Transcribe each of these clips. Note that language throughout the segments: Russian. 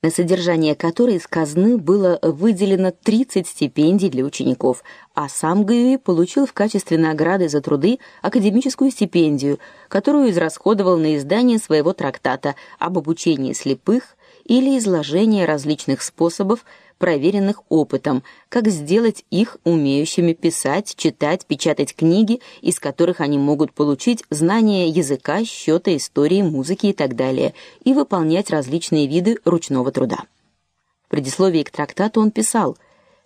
на содержание которой из казны было выделено 30 стипендий для учеников, а сам Гюи получил в качестве награды за труды академическую стипендию, которую израсходовал на издание своего трактата об обучении слепых или изложение различных способов проверенных опытом, как сделать их умеющими писать, читать, печатать книги, из которых они могут получить знания языка, счета, истории, музыки и так далее, и выполнять различные виды ручного труда. В предисловии к трактату он писал: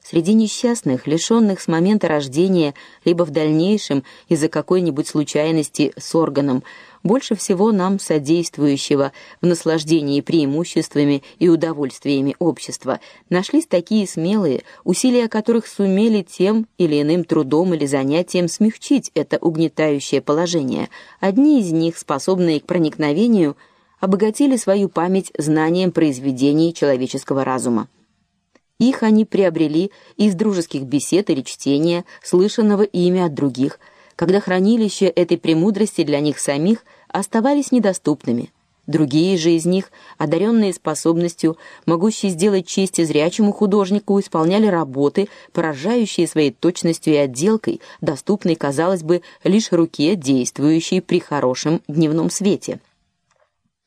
Среди несчастных, лишенных с момента рождения либо в дальнейшем из-за какой-нибудь случайности с органом, больше всего нам содействующего в наслаждении преимуществами и удовольствиями общества, нашлись такие смелые, усилия которых сумели тем или иным трудом или занятием смягчить это угнетающее положение. Одни из них, способные к проникновению, обогатили свою память знанием произведений человеческого разума. Их они приобрели из дружеских бесед или чтения, слышанного ими от других – когда хранилища этой премудрости для них самих оставались недоступными. Другие же из них, одаренные способностью, могущие сделать честь зрячему художнику, исполняли работы, поражающие своей точностью и отделкой, доступной, казалось бы, лишь руке, действующей при хорошем дневном свете.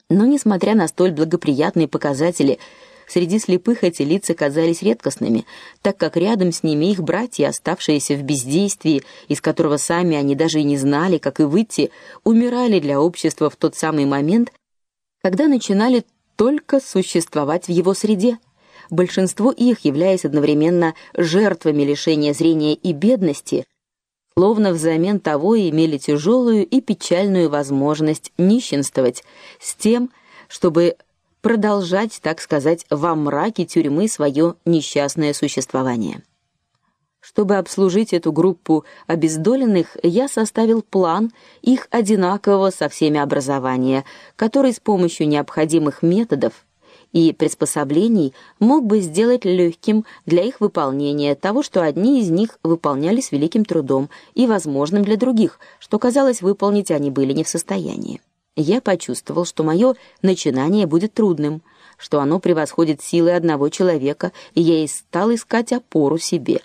Но несмотря на столь благоприятные показатели, Среди слепых эти лица казались редкостными, так как рядом с ними их братья, оставшиеся в бездействии, из которого сами они даже и не знали, как и выйти, умирали для общества в тот самый момент, когда начинали только существовать в его среде. Большинство их, являясь одновременно жертвами лишения зрения и бедности, словно взамен того имели тяжелую и печальную возможность нищенствовать с тем, чтобы продолжать, так сказать, во мраке тюрьмы свое несчастное существование. Чтобы обслужить эту группу обездоленных, я составил план их одинакового со всеми образования, который с помощью необходимых методов и приспособлений мог бы сделать легким для их выполнения того, что одни из них выполняли с великим трудом, и возможным для других, что казалось выполнить они были не в состоянии я почувствовал, что мое начинание будет трудным, что оно превосходит силы одного человека, и я и стал искать опору себе.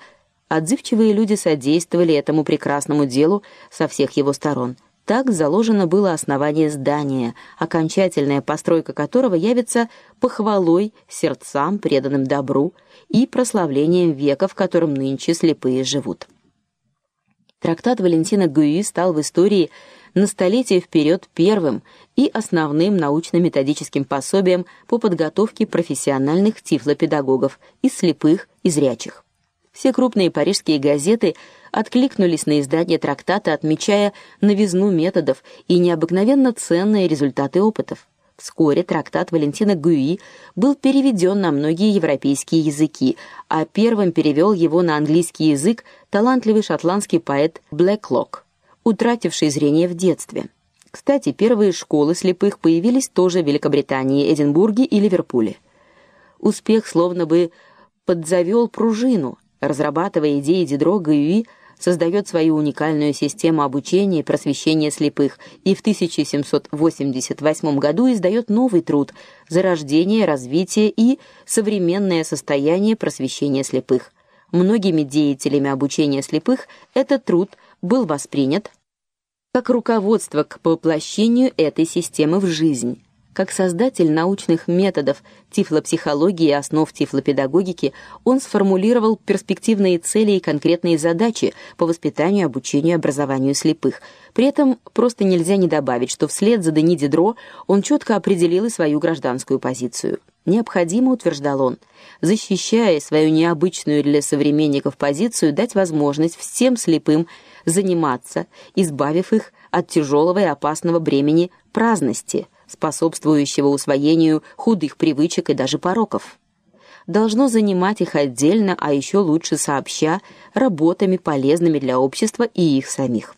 Отзывчивые люди содействовали этому прекрасному делу со всех его сторон. Так заложено было основание здания, окончательная постройка которого явится похвалой сердцам, преданным добру, и прославлением века, в котором нынче слепые живут. Трактат Валентина Гюи стал в истории на столетие вперед первым и основным научно-методическим пособием по подготовке профессиональных тифлопедагогов и слепых, и зрячих. Все крупные парижские газеты откликнулись на издание трактата, отмечая новизну методов и необыкновенно ценные результаты опытов. Вскоре трактат Валентина Гюи был переведен на многие европейские языки, а первым перевел его на английский язык талантливый шотландский поэт Блэклок утративший зрение в детстве. Кстати, первые школы слепых появились тоже в Великобритании, Эдинбурге и Ливерпуле. Успех словно бы подзавел пружину, разрабатывая идеи Дидро Гаюи, создает свою уникальную систему обучения и просвещения слепых и в 1788 году издает новый труд Зарождение, развитие и современное состояние просвещения слепых. Многими деятелями обучения слепых этот труд был воспринят как руководство к воплощению этой системы в жизнь. Как создатель научных методов тифлопсихологии и основ тифлопедагогики, он сформулировал перспективные цели и конкретные задачи по воспитанию, обучению и образованию слепых. При этом просто нельзя не добавить, что вслед за Дени Дидро он четко определил и свою гражданскую позицию. Необходимо, утверждал он, защищая свою необычную для современников позицию, дать возможность всем слепым заниматься, избавив их от тяжелого и опасного бремени праздности, способствующего усвоению худых привычек и даже пороков. Должно занимать их отдельно, а еще лучше сообща, работами полезными для общества и их самих.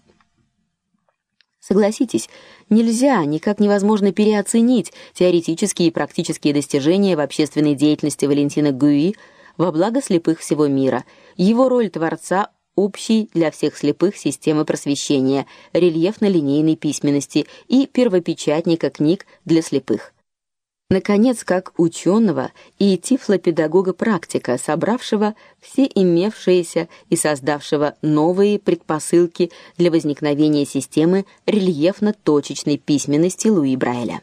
Согласитесь, нельзя, никак невозможно переоценить теоретические и практические достижения в общественной деятельности Валентина Гюи во благо слепых всего мира. Его роль творца общей для всех слепых системы просвещения, рельефно-линейной письменности и первопечатника книг для слепых. Наконец, как ученого и тифлопедагога-практика, собравшего все имевшиеся и создавшего новые предпосылки для возникновения системы рельефно-точечной письменности Луи Брайля.